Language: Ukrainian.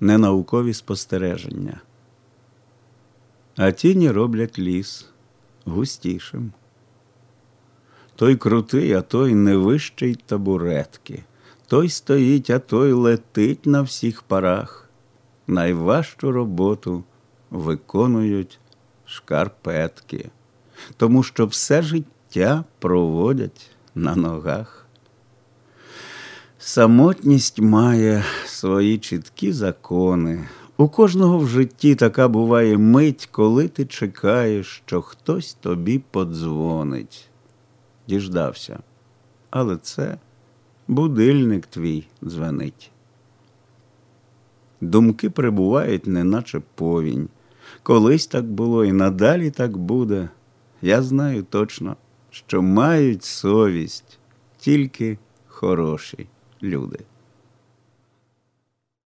ненаукові спостереження. А тіні роблять ліс густішим. Той крутий, а той не вищий табуретки. Той стоїть, а той летить на всіх парах. Найважчу роботу виконують шкарпетки, тому що все життя проводять на ногах. Самотність має свої чіткі закони. У кожного в житті така буває мить, коли ти чекаєш, що хтось тобі подзвонить. Діждався, але це будильник твій дзвенить. Думки прибувають, неначе повінь. Колись так було і надалі так буде. Я знаю точно, що мають совість тільки хороші люди.